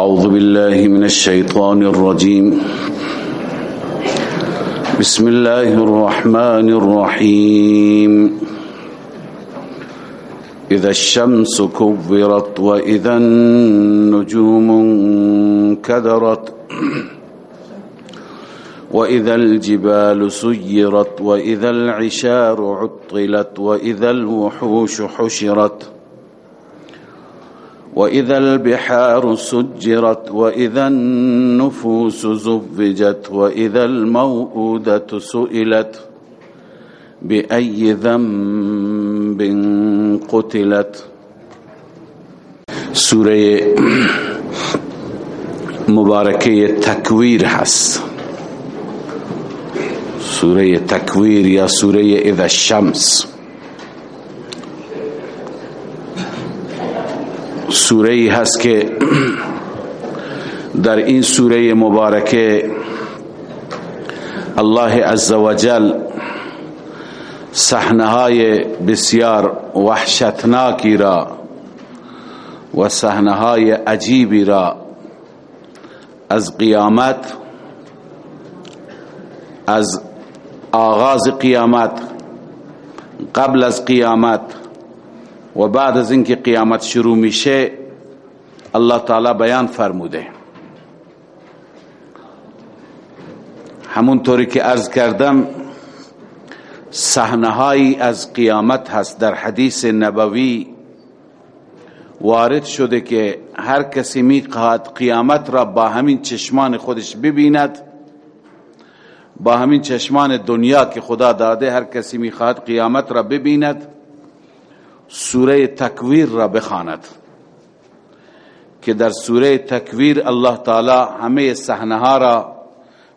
أعوذ بالله من الشيطان الرجيم. بسم الله الرحمن الرحيم. إذا الشمس كبرت وإذا النجوم انكدرت وإذا الجبال سيرت وإذا العشار عطلت وإذا الوحوش حشرت وإذا البحار سجرت وإذا النفوس زوجت وإذا الموءودة سئلت بأي ذنب قتلت. سورة مبارکه تکویر هست. سورة تکویر یا سورة اذا الشمس. سوره ای هست که در این سوره مبارکه الله عزوجل صحنه های بسیار وحشتناکی را و صحنه های عجیبی را از قیامت از آغاز قیامت قبل از قیامت و بعد از اینکه قیامت شروع میشه الله تعالی بیان فرموده. همونطوری که عرض کردم صحنههایی از قیامت هست در حدیث نبوی وارد شده که هر کسی می‌خواهد قیامت را با همین چشمان خودش ببیند با همین چشمان دنیا که خدا داده هر کسی می‌خواهد قیامت را ببیند. سوره تکویر را بخواند که در سوره تکویر الله تعالی همه صحنه ها را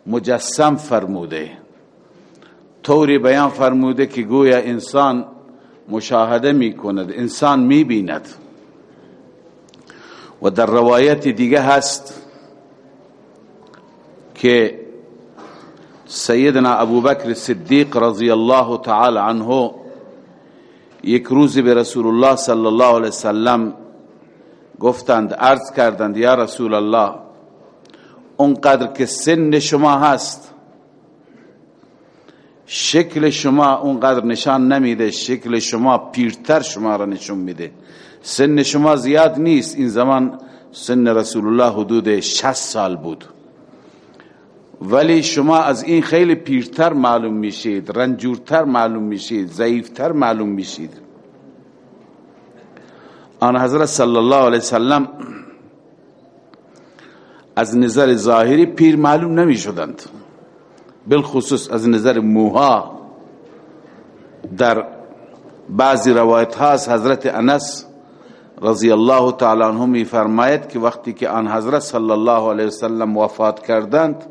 مجسم فرموده. طوری بیان فرموده که گویا انسان مشاهده می کند انسان می بیند و در روایت دیگه هست که سیدنا ابوبکر صدیق رضی الله تعالی عنه یک روزی به رسول الله صلی الله علیه وسلم گفتند عرض کردند یا رسول الله اونقدر که سن شما هست شکل شما اونقدر نشان نمیده شکل شما پیرتر شما را نشون میده. سن شما زیاد نیست. این زمان سن رسول الله حدود 60 سال بود. ولی شما از این خیلی پیرتر معلوم میشید رنجورتر معلوم میشید ضعیفتر معلوم میشید. آن حضرت صلی الله علیه وسلم از نظر ظاهری پیر معلوم نمی شدند بالخصوص از نظر موها در بعضی روایت ها حضرت انس رضی الله تعالی عنه می فرماید که وقتی که آن حضرت صلی الله علیه وسلم وفات کردند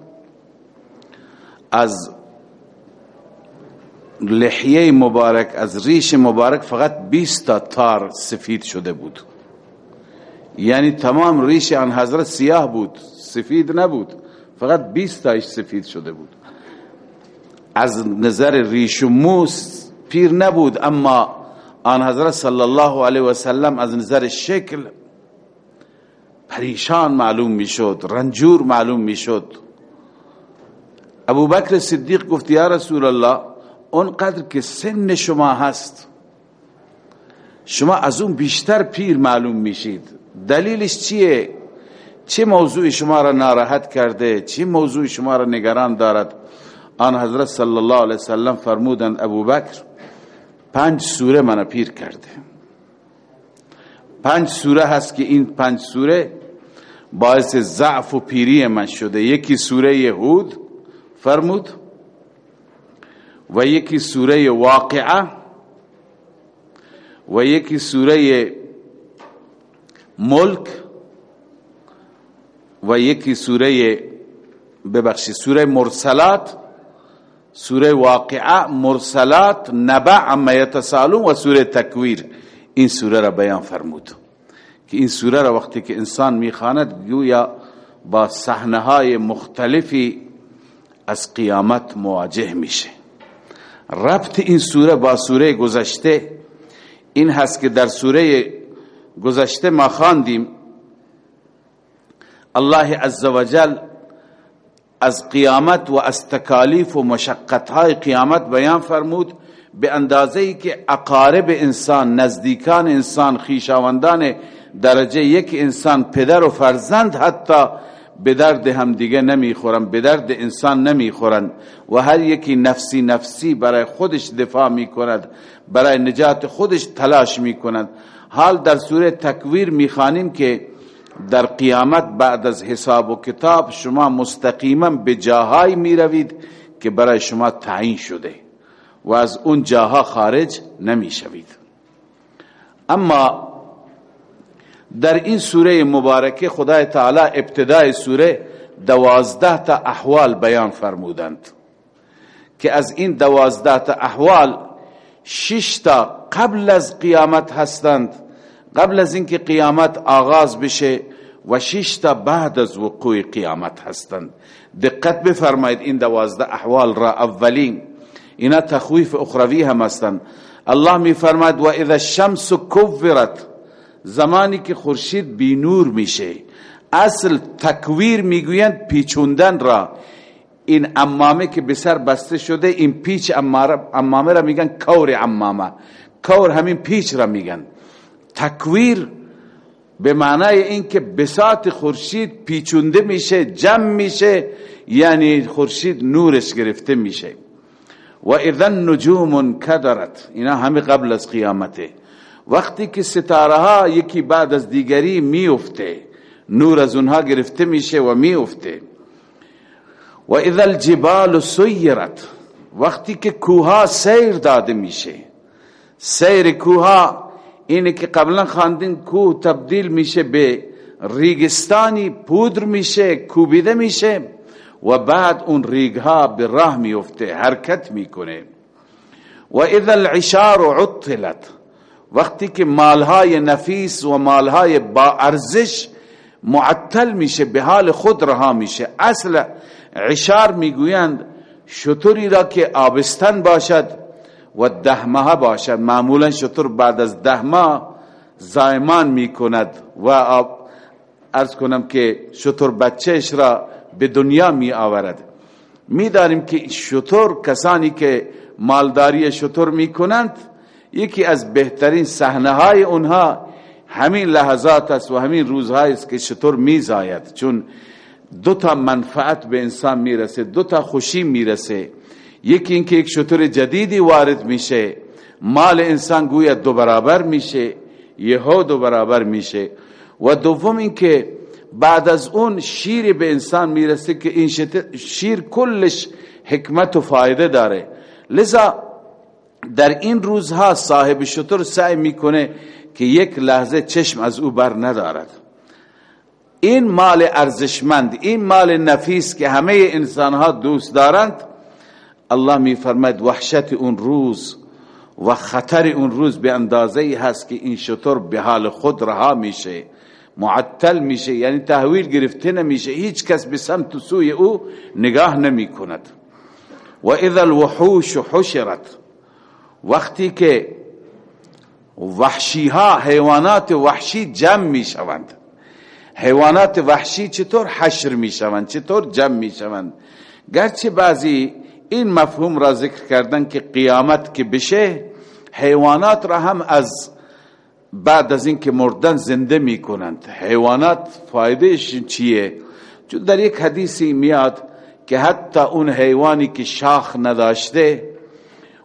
از لحیه مبارک از ریش مبارک فقط 20 تا تار سفید شده بود. یعنی تمام ریش آن حضرت سیاه بود سفید نبود فقط 20 تایش سفید شده بود. از نظر ریش و موس پیر نبود اما آن حضرت صلی الله علیه و سلم از نظر شکل پریشان معلوم می‌شد رنجور معلوم می‌شد. ابو بکر صدیق گفت یا رسول الله اون قدر که سن شما هست شما از اون بیشتر پیر معلوم میشید. دلیلش چیه؟ چه موضوع شما را ناراحت کرده؟ چه موضوع شما را نگران دارد؟ آن حضرت صلی الله علیه وسلم فرمودند ابو بکر پنج سوره من پیر کرده. پنج سوره هست که این پنج سوره باعث ضعف و پیری من شده. یکی سوره یهود فرمود و یکی سوره واقعه و یکی سوره ملک و یکی سوره ببخشید سوره مرسلات سوره واقعه مرسلات نبع اما یتسالون و سوره تکویر. این سوره را بیان فرمود. که این سوره را وقتی که انسان می‌خواند گویا با صحنه های مختلفی از قیامت مواجه میشه. ربط این سوره با سوره گذشته این هست که در سوره گذشته ما خواندیم. الله عزوجل از قیامت و از تکالیف و مشقت های قیامت بیان فرمود به اندازه ای که اقارب انسان نزدیکان انسان خیشاوندان درجه یک انسان پدر و فرزند حتی به درد هم دیگه نمی‌خورن به درد انسان نمی‌خورن و هر یکی نفسی نفسی برای خودش دفاع می‌کند برای نجات خودش تلاش می‌کند. حال در سوره تکویر می‌خوانیم که در قیامت بعد از حساب و کتاب شما مستقیما به جاهایی می‌روید که برای شما تعیین شده و از اون جاها خارج نمی‌شوید. اما در این سوره مبارکه خدای تعالی ابتدای سوره دوازده تا احوال بیان فرمودند که از این دوازده تا احوال شش تا قبل از قیامت هستند قبل از اینکه قیامت آغاز بشه و شش تا بعد از وقوع قیامت هستند. دقت بفرمایید این دوازده احوال را اولین. اینا تخویف اخروی هم هستند. الله می فرماید و اذا الشمس کورت زمانی که خورشید بی نور میشه. اصل تکویر می‌گویند پیچوندن را. این امامه که به سر بسته شده این پیچ امامه را میگن کور امامه. کور همین پیچ را میگن. تکویر به معنای این که بساط خورشید پیچونده میشه جمع میشه یعنی خورشید نورش گرفته میشه. و اذا النجوم کدرت اینا همه قبل از قیامته. وقتی که ستاره ها یکی بعد از دیگری میفته نور از اونها گرفته میشه و میفته و اذا الجبال سیرت وقتی که کوها سیر داده میشه سیر کوها اینه که قبلا خواندین کوه تبدیل میشه به ریگستانی پودر میشه کوبیده میشه و بعد اون ریگها به راه میفته حرکت می‌کنه. و اذا العشار عطلت وقتی که مالهای نفیس و مالهای با ارزش معطل میشه به حال خود رها میشه. اصل عشار می‌گویند شطوری را که آبستن باشد و ده ماه باشد. معمولا شطور بعد از ده ماه زایمان می‌کند و ارز کنم که شطور بچهش را به دنیا می آورد می داریم که شطور کسانی که مالداری شطور می کنند یکی از بهترین صحنه های اونها همین لحظات است و همین روزهای است که شطور می زاید چون دو تا منفعت به انسان می‌رسه دو تا خوشی می‌رسه. یکی اینکه یک شطور جدیدی وارد میشه. مال انسان گویا دو برابر میشه یهو دو برابر میشه. و دوم اینکه بعد از اون شیر به انسان می‌رسه که این شیر کلش حکمت و فایده داره. لذا در این روزها صاحب شطور سعی می‌کنه که یک لحظه چشم از او بر ندارد. این مال ارزشمند این مال نفیس که همه انسانها دوست دارند الله میفرماید وحشت اون روز و خطر اون روز به اندازه هست که این شطور به حال خود رها میشه معطل میشه یعنی تحویل گرفته نمیشه هیچ کس به سمت سوی او نگاه نمی کند و اذا الوحوش حشرت وقتی که وحشی ها حیوانات وحشی جمع می شوند حیوانات وحشی چطور حشر می شوند چطور جمع می شوند گرچه بعضی این مفهوم را ذکر کردن که قیامت که بشه حیوانات را هم از بعد از اینکه مردن زنده می کنند حیوانات فایدهش چیه؟ چون در یک حدیثی میاد که حتی اون حیوانی که شاخ نداشته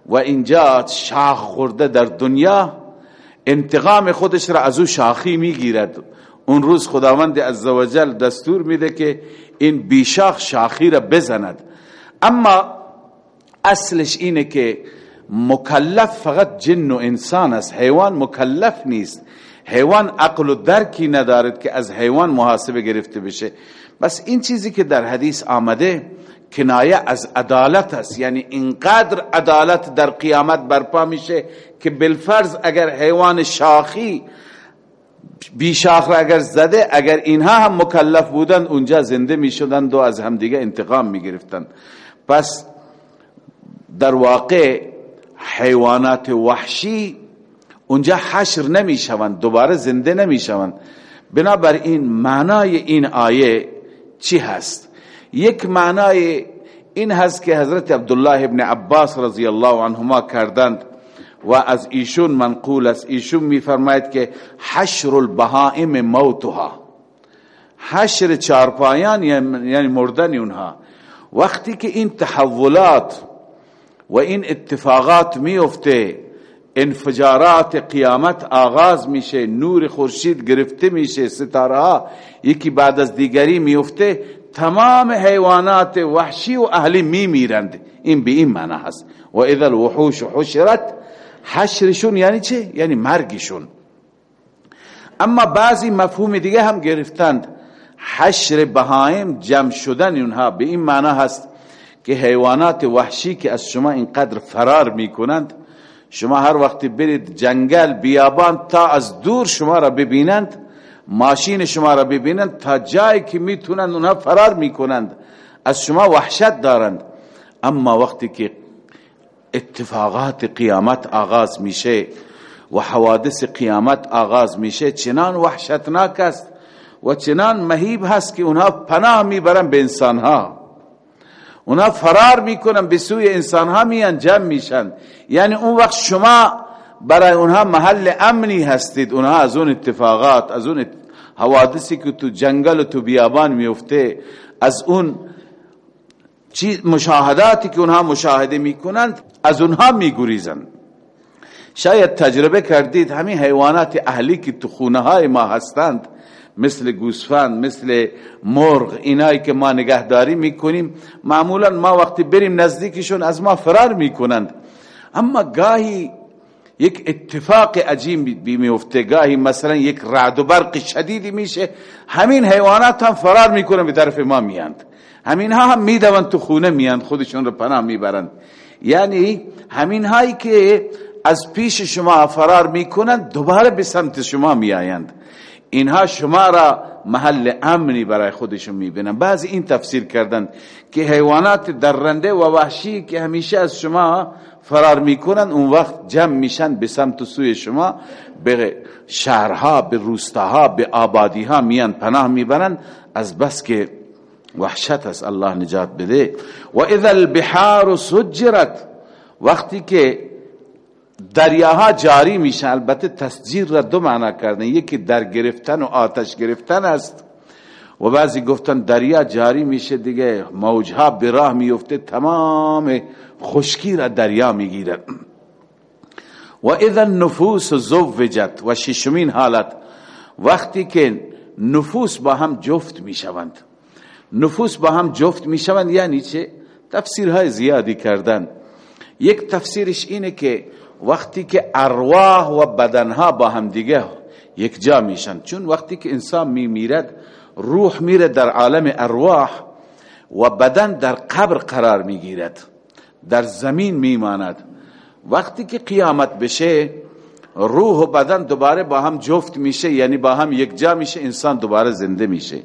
و اینجا شاخ خورده در دنیا انتقام خودش را از او شاخی می‌گیرد. اون روز خداوند عزوجل دستور میده که این بیشاخ شاخی را بزند. اما اصلش اینه که مکلف فقط جن و انسان است. حیوان مکلف نیست. حیوان عقل و درکی ندارد که از حیوان محاسبه گرفته بشه. بس این چیزی که در حدیث آمده کنایه از عدالت است. یعنی اینقدر عدالت در قیامت برپا میشه که بالفرض اگر حیوان شاخی بی شاخ را اگر زده اگر اینها هم مکلف بودن اونجا زنده می شدن و از همدیگه انتقام می گرفتن پس در واقع حیوانات وحشی اونجا حشر نمی شوند دوباره زنده نمی شوند بنابراین معنای این آیه چی هست؟ یک معنای این هست که حضرت عبدالله ابن عباس رضی الله عنهما کردند و از ایشون منقول است. ایشون میفرماید که حشر البهائم موتها. حشر چارپایان یعنی مردن اونها. وقتی که این تحولات و این اتفاقات میفته انفجارات قیامت آغاز میشه نور خورشید گرفته میشه ستاره یکی بعد از دیگری میفته تمام حیوانات وحشی و اهلی میمیرند این به این معنی هست. و اذا الوحوش حشرت حشرشون یعنی چه؟ یعنی مرگشون. اما بعضی مفهوم دیگه هم گرفتند. حشر بهایم جمع شدن اونها به این معنی هست که حیوانات وحشی که از شما اینقدر فرار می‌کنند شما هر وقت برید جنگل بیابان تا از دور شما را ببینند ماشین شما را ببینند تا جایی که می‌تونند اونها فرار می‌کنند. از شما وحشت دارند. اما وقتی که اتفاقات قیامت آغاز میشه و حوادث قیامت آغاز میشه چنان وحشتناک است و چنان مهیب هست که اونها پناه می‌برن به انسانها. اونها فرار می‌کنن به سوی انسانها میان جمع میشن. یعنی اون وقت شما برای اونها محل امنی هستید. اونها از اون اتفاقات از اون حوادثی که تو جنگل و تو بیابان میفته از اون مشاهداتی که اونها مشاهده می‌کنند از اونها میگریزند. شاید تجربه کردید همین حیوانات اهلی که تو خونه های ما هستند مثل گوسفند مثل مرغ اینایی که ما نگهداری می‌کنیم معمولا ما وقتی بریم نزدیکشون از ما فرار می‌کنند. اما گاهی یک اتفاق عجیب میفته گاهی مثلا یک رعد و برق شدیدی میشه. همین حیوانات هم فرار می‌کنن به طرف ما میاند همین ها هم می‌دوند تو خونه میاند خودشون رو پناه می‌برند. یعنی همین هایی که از پیش شما فرار می‌کنند دوباره به سمت شما میآیند. اینها شما را محل امنی برای خودشون می‌بینن. بعضی این تفسیر کردن که حیوانات درنده و وحشی که همیشه از شما فرار می‌کنن اون وقت جمع میشن به سمت سوی شما به شهرها به روستاها به آبادیها میان پناه می‌برن. از بس که وحشت است الله نجات بده. و اذا البحار سجرت وقتی که دریاها جاری میشه البته تسجیر را دو معنا کردن. یکی در گرفتن و آتش گرفتن است. و بعضی گفتن دریا جاری میشه دیگه موجها به راه میفته تمام خشکی را دریا می‌گیره. و اذا النفوس زوجت و ششمین حالت وقتی که نفوس با هم جفت می‌شوند. نفوس با هم جفت می‌شوند یعنی چه؟ تفسیرهای زیادی کردن. یک تفسیرش اینه که وقتی که ارواح و بدنها با هم دیگه یک جا میشن چون وقتی که انسان میمیرد روح میره در عالم ارواح و بدن در قبر قرار می‌گیرد در زمین میماند. وقتی که قیامت بشه روح و بدن دوباره با هم جفت میشه یعنی با هم یک جا میشه انسان دوباره زنده میشه.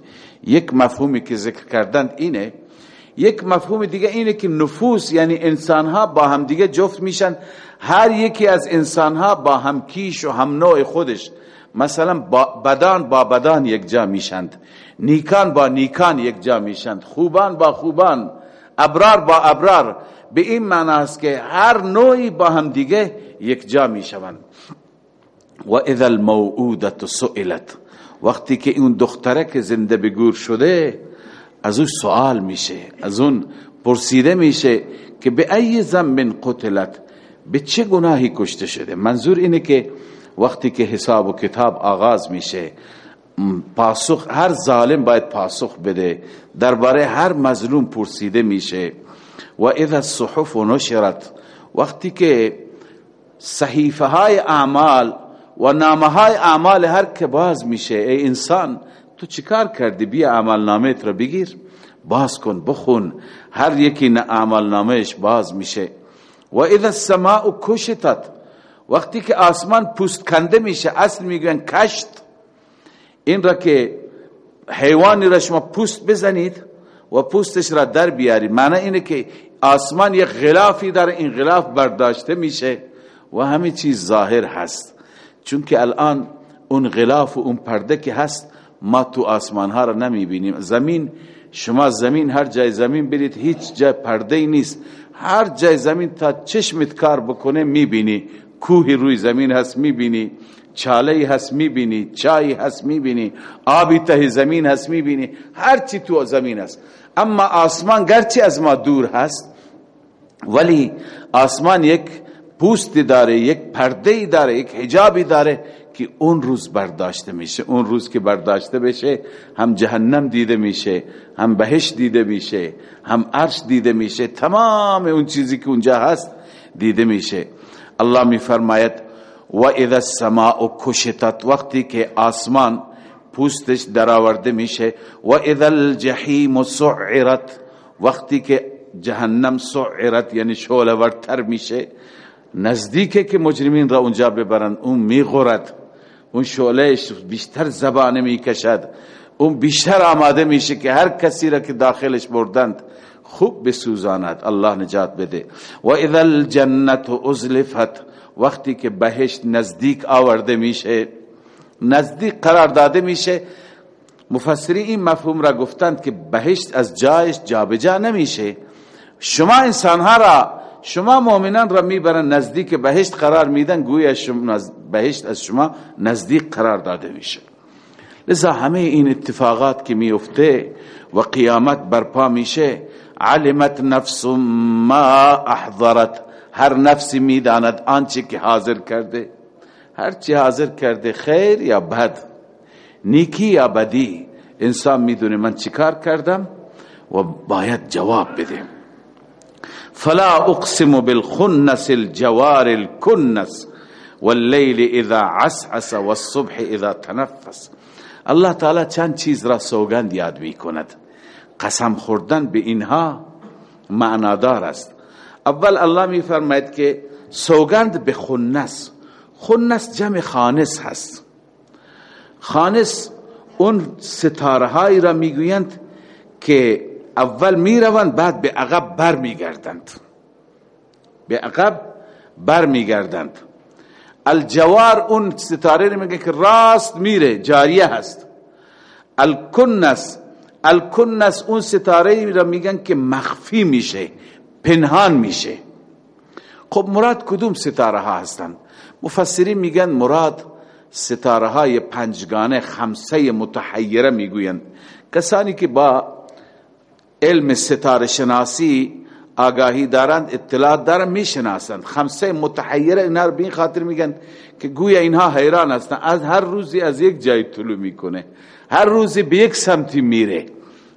یک مفهومی که ذکر کردند اینه یک مفهوم دیگه اینه که نفوس یعنی انسان ها با هم دیگه جفت میشن. هر یکی از انسان ها با هم کیش و هم نوع خودش. مثلا با بدان با بدان یک جا میشند. نیکان با نیکان یک جا میشند. خوبان با خوبان. ابرار با ابرار. به این معنی است که هر نوعی با هم دیگه یک جا می‌شوند. و اذا الموعودت سئلت. وقتی که اون دختره که زنده بگور شده از اون سوال میشه از اون پرسیده میشه که به ای زمن قتلت به چه گناهی کشته شده؟ منظور اینه که وقتی که حساب و کتاب آغاز میشه پاسخ هر ظالم باید پاسخ بده. درباره هر مظلوم پرسیده میشه. و اذا الصحف نشرت وقتی که صحیفه های اعمال و نامه های اعمال هر که باز میشه ای انسان تو چیکار کردی؟ بیا عمل نامت رو بگیر. باز کن بخون. هر یکی عمل نامش باز میشه. و اذا السماء کشتت وقتی که آسمان پوست کنده میشه اصل میگن کشت. این را که حیوانی را شما پوست بزنید و پوستش را در بیارید. معنی اینه که آسمان یک غلافی در این غلاف برداشته میشه و همه چیز ظاهر هست. چون که الان اون غلاف و اون پرده که هست ما تو آسمان ها را نمی بینیم زمین شما زمین هر جای زمین برید هیچ جای پرده ای نیست. هر جای زمین تا چشمت کار بکنه می‌بینی. کوهی روی زمین هست می‌بینی. چاله هست می‌بینی چای هست می‌بینی آبی ته زمین هست می‌بینی هر چی تو زمین هست اما آسمان گرچه از ما دور هست ولی آسمان یک پوستی داره یک پرده داره یک حجابی داره که اون روز برداشته میشه. اون روز که برداشته بشه هم جهنم دیده میشه هم بهش دیده میشه هم عرش دیده میشه. تمام اون چیزی که اونجا هست دیده میشه. الله میفرماید و اذا السماء کشتت وقتی که آسمان پوستش درآورده میشه و اذا الجحیم سعرت وقتی که جهنم سعرت یعنی شعله ورتر میشه نزدیکه که مجرمین را اونجا ببرن اون میغورد اون شعلهش بیشتر زبانه می‌کشد اون بیشتر آماده میشه که هر کسی را که داخلش بردند خوب بسوزاند. الله نجات بده. و اذا الجنت ازلفت وقتی که بهشت نزدیک آورده میشه نزدیک قرار داده میشه مفسری این مفهوم را گفتند که بهشت از جایش جابجا نمیشه. شما انسانها را شما مؤمنان را می‌برن نزدیک بهشت قرار میدن گویا بهشت از شما نزدیک قرار داده میشه. لذا همه این اتفاقات که میفته و قیامت برپا میشه علمت نفس ما احضرت. هر نفسی می‌داند آنچه که حاضر کرده. هر چی حاضر کرده خیر یا بد. نیکی یا بدی. انسان می‌دونه من چیکار کردم و باید جواب بده. فلا اقسم بالخنس الجوار الكنس والليل اذا عسعس والصبح اذا تنفس. الله تعالی چند چیز را سوگند یاد می کند قسم خوردن به اینها معنادار است. اول الله می فرماید که سوگند به خنس. خنس جمع خانس هست. خانس اون ستاره را می‌گویند که اول می‌روند بعد به عقب بر میگردند به عقب بر میگردند الجوار اون ستاره میگه که راست میره جاریه هست. الکنس الکنس اون ستاره را میگن که مخفی میشه پنهان میشه. خب مراد کدوم ستاره ها هستند؟ مفسرین میگن مراد ستاره های پنجگانه خمسه متحیره می‌گویند. کسانی که با علم ستاره شناسی آگاهی دارند اطلاعات دارند می‌شناسند. خمسه متحیره اینا رو به خاطر میگن که گویا اینها حیران هستند از هر روزی از یک جای طلوع می‌کنه. هر روزی به یک سمتی میره.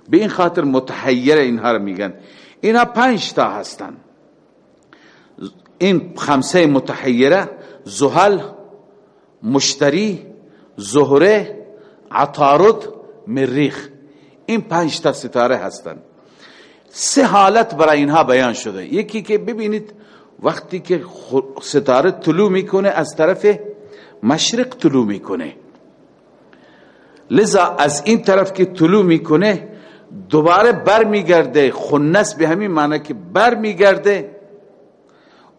به این خاطر متحیره اینها رو میگن. اینا پنج تا هستند این خمسه متحیره زحل مشتری زهره عطارد مریخ. این پنج تا ستاره هستند سه حالت برای اینها بیان شده. یکی که ببینید وقتی که ستاره طلوع می‌کنه از طرف مشرق طلوع می‌کنه. لذا از این طرف که طلوع می‌کنه دوباره بر میگرده خنس به همین معنی که بر میگرده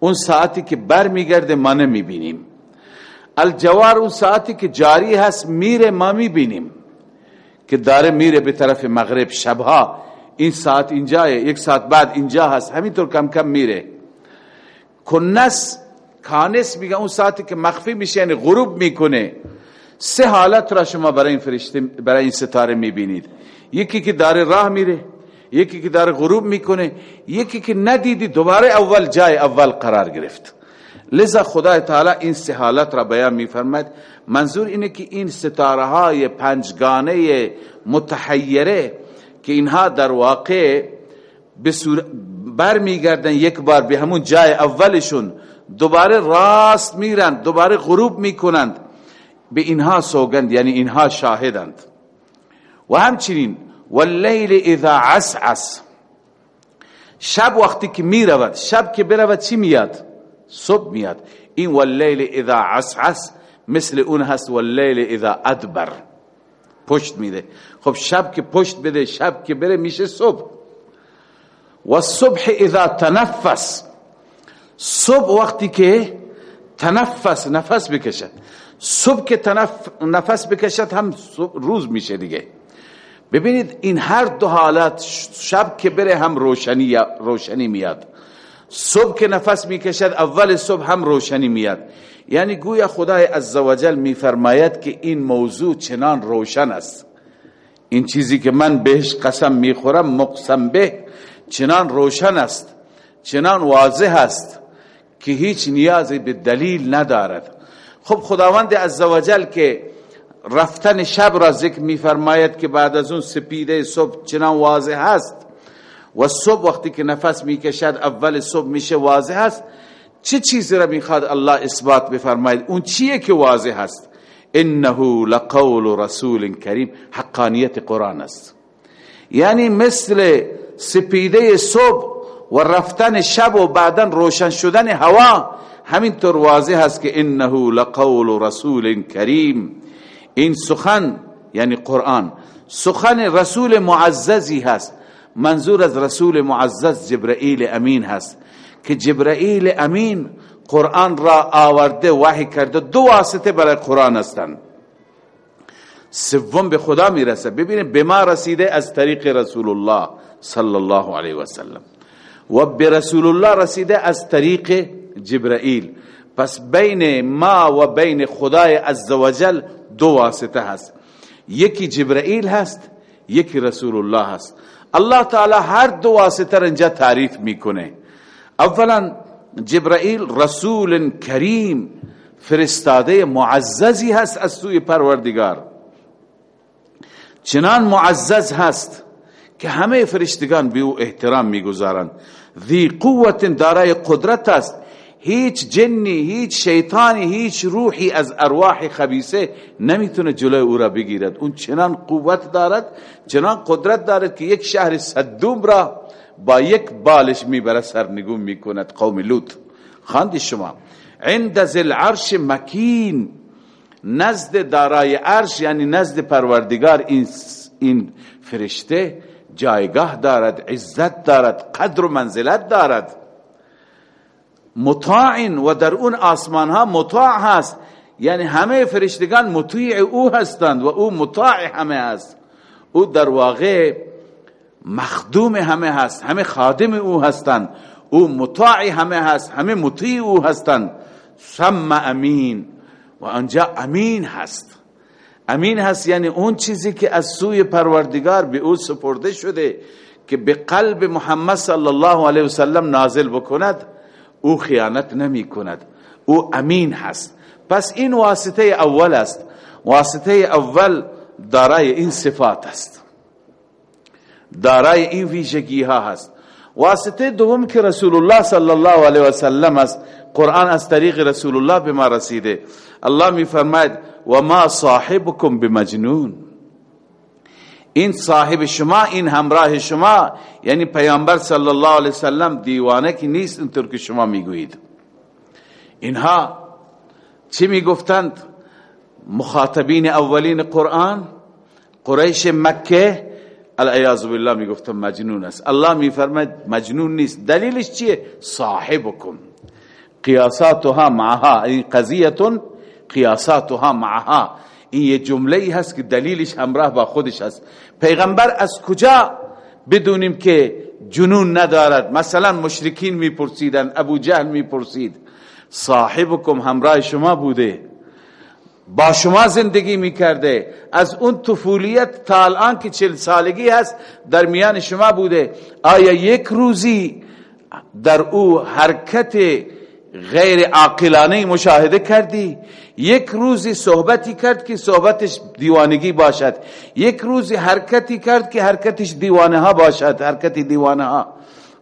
اون ساعتی که بر میگرده ما نمی‌بینیم. الجوار اون ساعتی که جاری هست میره ما می‌بینیم. که داره میره به طرف مغرب شبها. این ساعت اینجا یک ساعت بعد اینجا هست. همینطور کم کم میره. کنس کانس میگه اون ساعتی که مخفی میشه یعنی غروب می‌کنه. سه حالت را شما برای این فرشته برای این ستاره می‌بینید. یکی که داره راه میره یکی که داره غروب می‌کنه یکی که ندیدی دوباره اول جای اول قرار گرفت. لذا خدا تعالی این سه حالت را بیان میفرماید. منظور اینه که این ستاره های پنجگانه متحیره که اینها در واقع بر میگردن یک بار به همون جای اولشون دوباره راست میرن دوباره غروب می‌کنند. به اینها سوگند یعنی اینها شاهدند. و همچنین واللیل اذا عسعس شب وقتی که می‌رود شب که برود چی میاد؟ صبح میاد. این واللیل اذا عسعس مثل اون هست واللیل اذا ادبر. پشت میده. خب شب که پشت بده شب که بره میشه صبح. و صبح اذا تنفس. صبح وقتی که تنفس نفس بکشد. صبح که نفس بکشد هم روز میشه دیگه. ببینید این هر دو حالت شب که بره هم روشنی, روشنی میاد. صبح که نفس می‌کشد اول صبح هم روشنی میاد. یعنی گویا خدای عزوجل میفرماید که این موضوع چنان روشن است. این چیزی که من بهش قسم می‌خورم مقسم به چنان روشن است چنان واضح است که هیچ نیازی به دلیل ندارد. خب خداوند عزوجل که رفتن شب را ذکر میفرماید که بعد از اون سپیده صبح چنان واضح است و صبح وقتی که نفس می‌کشد اول صبح میشه واضح است. چه چیزی را می‌خواد الله اثبات بفرماید؟ اون چیه که واضح است؟ انه لقول رسول کریم. حقانیت قرآن است. یعنی مثل سپیده صبح و رفتن شب و بعدا روشن شدن هوا همینطور واضح است که انه لقول رسول کریم. این سخن یعنی قرآن سخن رسول معززی هست. منظور از رسول معزز جبرائیل امین هست که جبرائیل امین قرآن را آورده وحی کرده دو واسطه برای قرآن هستند سوم به خدا می‌رسه. ببینید به ما رسیده از طریق رسول الله صلی الله علیه و سلم و به رسول الله رسیده از طریق جبرائیل پس بین ما و بین خدای عزوجل دو واسطه هست. یکی جبرائیل هست یکی رسول الله هست. الله تعالی هر دو واسطه اینجا تعریف می‌کنه. اولا جبرائیل رسول کریم فرستاده معززی هست از سوی پروردگار. چنان معزز هست که همه فرشتگان به او احترام می‌گذارند. ذی قوت دارای قدرت است. هیچ جنی هیچ شیطانی هیچ روحی از ارواح خبیسه نمی‌تونه جلوی او را بگیرد. اون چنان قوت دارد چنان قدرت دارد که یک شهر صدوم را با یک بالش می‌بره سرنگون می‌کند. قوم لوط خاندی شما. عند ذل عرش مکین نزد دارای عرش یعنی نزد پروردگار این, این فرشته جایگاه دارد عزت دارد قدر و منزلت دارد. مطاع و در اون آسمان ها مطاع هست. یعنی همه فرشتگان مطیع او هستند و او مطاع همه هست او در واقع مخدوم همه هست همه خادم او هستند. او مطاع همه هست همه مطیع او هستند. سم امین و آنجا امین هست. امین هست یعنی اون چیزی که از سوی پروردگار به او سپرده شده که به قلب محمد صلی الله علیه وسلم نازل بکند. او خیانت نمی کند. او امین هست. پس این واسطه اول است. واسطه اول دارای این صفات است. دارای این ویژگی ها هست. واسطه دوم که رسول الله صلی الله علیه و سلم است قرآن از طریق رسول الله به ما رسیده. الله می فرماید و ما صاحبکم بمجنون. این صاحب شما این همراه شما یعنی پیامبر صلی الله علیه وسلم دیوانه کی نیست اینطور که شما می‌گویید. اینها چی می‌گفتند؟ مخاطبین اولین قرآن قریش مکه الایاذ بالله می‌گفتن مجنون است. الله میفرماید مجنون نیست. دلیلش چیه؟ صاحبکم. قیاساتها معها این قضیه قیاساتها معها. این یه جمله ای هست که دلیلش همراه با خودش هست. پیغمبر از کجا بدونیم که جنون ندارد؟ مثلا مشرکین میپرسیدن ابو جهل می‌پرسید. صاحبکم همراه شما بوده. با شما زندگی می‌کرده. از اون طفولیت تا الان که چل سالگی هست در میان شما بوده. آیا یک روزی در او حرکت غیر عاقلانه مشاهده کردی. یک روزی صحبتی کرد که صحبتش دیوانگی باشد. یک روزی حرکتی کرد که حرکتش دیوانه ها باشد. حرکت دیوانه ها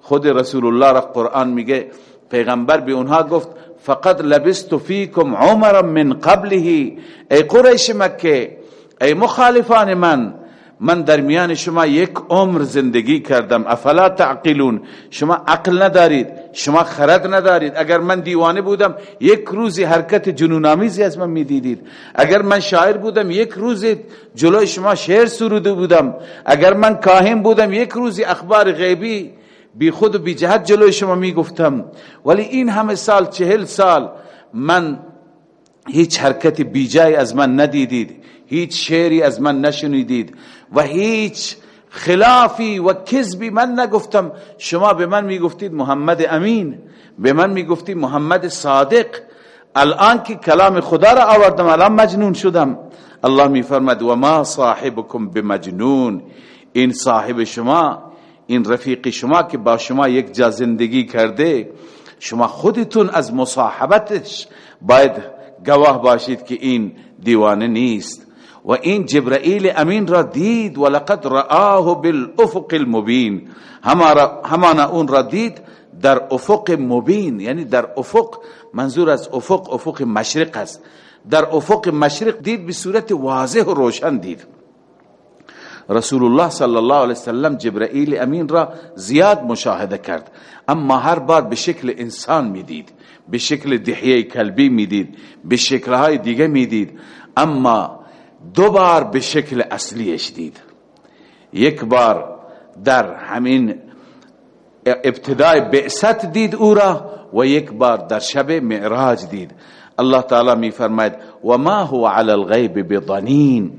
خود رسول الله را قرآن میگه. پیغمبر به اونها گفت فقط لبست فیکم عمرا من قبله. ای قریش مکه ای مخالفان من من در میان شما یک عمر زندگی کردم. افلا تعقلون. شما عقل ندارید شما خرد ندارید. اگر من دیوانه بودم یک روزی حرکت جنونامیزی از من می‌دیدید. اگر من شاعر بودم یک روزی جلوی شما شعر سروده بودم. اگر من کاهن بودم یک روزی اخبار غیبی بی خود و بی جهت جلوی شما می‌گفتم. ولی این همه سال چهل سال من هیچ حرکت بیجای از من ندیدید هیچ شعری از من نشنیدید. و هیچ خلافی و کذبی من نگفتم. شما به من می‌گفتید محمد امین به من می‌گفتید محمد صادق. الان که کلام خدا را آوردم الان مجنون شدم. الله میفرمد و ما صاحبكم بمجنون. این صاحب شما این رفیق شما که با شما یک جا زندگی کرده شما خودتون از مصاحبتش باید گواه باشید که این دیوانه نیست. و این جبرائیل امین را دید و لقد رآه بالافق المبین. همانا اون را دید در افق مبین. یعنی در افق منظور از افق افق مشرق است. در افق مشرق دید به صورت واضح و روشن دید. رسول الله صلی الله علیه وسلم جبرائیل امین را زیاد مشاهده کرد. اما هر بار به شکل انسان می‌دید به شکل دحیه کلبی می‌دید به شکلهای دیگه می‌دید. اما دو بار به شکل اصلیش دید. یک بار در همین ابتدای بعثت دید او را و یک بار در شب معراج دید. الله تعالی می فرماید و ما هو علی الغیب بضنین.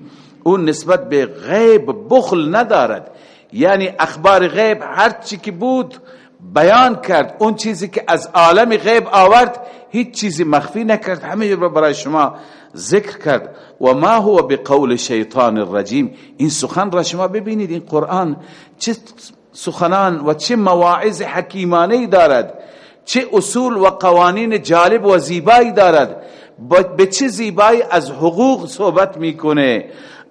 اون نسبت به غیب بخل ندارد. یعنی اخبار غیب هر چی که بود بیان کرد اون چیزی که از عالم غیب آورد هیچ چیزی مخفی نکرد. همه رو برای شما ذکر کرد. و ما هو بقول شیطان الرجیم. این سخن را شما ببینید. این قرآن چه سخنان و چه مواعظ حکیمانه دارد. چه اصول و قوانین جالب و زیبایی دارد. به چه زیبایی از حقوق صحبت می‌کنه.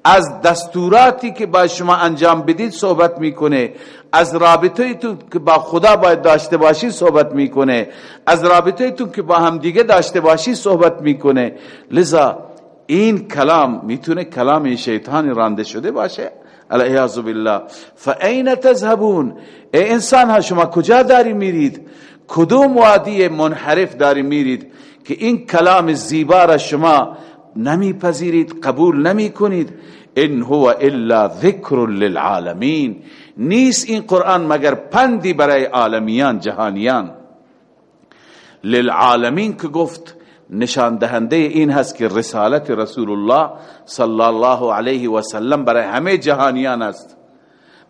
از دستوراتی که با شما انجام بدید صحبت می‌کنه. از رابطه تو که با خدا باید داشته باشی صحبت می‌کنه. از رابطه تو که با هم دیگه داشته باشی صحبت می‌کنه. لذا این کلام می‌تونه کلام شیطانی رانده شده باشه. الایاذ بالله. فاین تذهبون؟ ای انسان ها شما کجا داری میرید؟ کدوم وادی منحرف داری میرید که این کلام زیبا را شما نمیپذیرید قبول نمی کنید ان هو الا ذکر للعالمین. نیست این قرآن مگر پندی برای عالمیان جهانیان. للعالمین که گفت نشان دهنده این هست که رسالت رسول الله صلی الله علیه و سلم برای همه جهانیان است.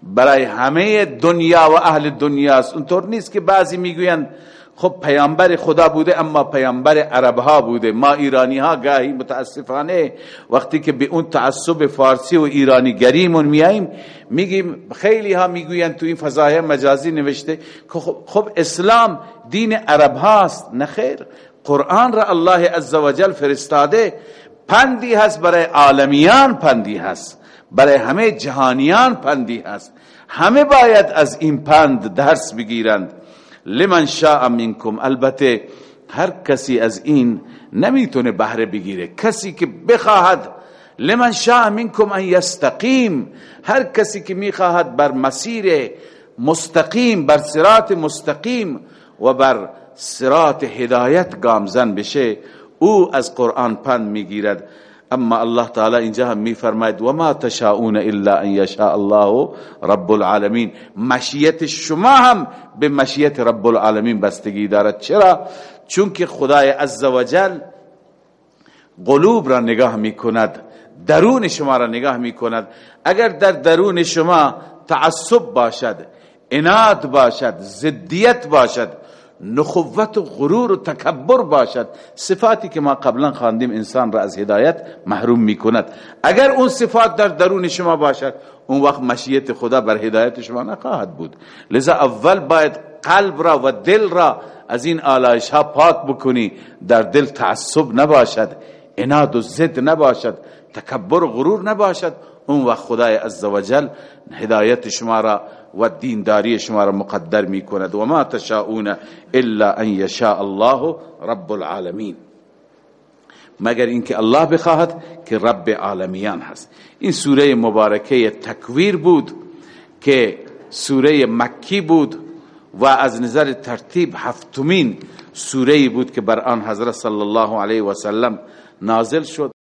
برای همه دنیا و اهل دنیا است. اونطور نیست که بعضی می‌گویند خب پیامبر خدا بوده اما پیامبر عرب ها بوده. ما ایرانی ها گاهی متاسفانه وقتی که به اون تعصب فارسی و ایرانی گریمون میاییم میگیم خیلی ها می‌گویند تو این فضای مجازی نوشته خب, خب اسلام دین عرب هاست نخیر قرآن را الله عزوجل فرستاده پندی هست برای عالمیان پندی هست برای همه جهانیان پندی هست. همه باید از این پند درس بگیرند. لمن شاء منکم. البته هر کسی از این نمی‌تونه بهره بگیره. کسی که بخواهد لمن شاء منکم ان یستقیم. هر کسی که می‌خواهد بر مسیر مستقیم بر صراط مستقیم و بر صراط هدایت گامزن بشه او از قرآن پند می‌گیرد. اما الله تعالی اینجا هم میفرماید و ما تشاؤون الا ان یشاء الله رب العالمین مشیت شما هم به مشیت رب العالمین بستگی دارد چرا؟ چون که خدای عزوجل قلوب را نگاه می‌کند درون شما را نگاه می‌کند. اگر در درون شما تعصب باشد اناد باشد زدیت باشد نخوت و غرور و تکبر باشد. صفاتی که ما قبلا خواندیم انسان را از هدایت محروم می کند اگر اون صفات در درون شما باشد اون وقت مشیت خدا بر هدایت شما نخواهد بود. لذا اول باید قلب را و دل را از این آلایش ها پاک بکنی. در دل تعصب نباشد اناد و زد نباشد تکبر و غرور نباشد. اون وقت خدای عزوجل هدایت شما را و دینداری شما را مقدر می کند و ما تشاؤون الا ان یشاء الله رب العالمین. مگر اینکه الله بخواهد که رب عالمیان هست. این سوره مبارکه تکویر بود که سوره مکی بود و از نظر ترتیب هفتمین سوره بود که بر آن حضرت صلی الله علیه و سلم نازل شد.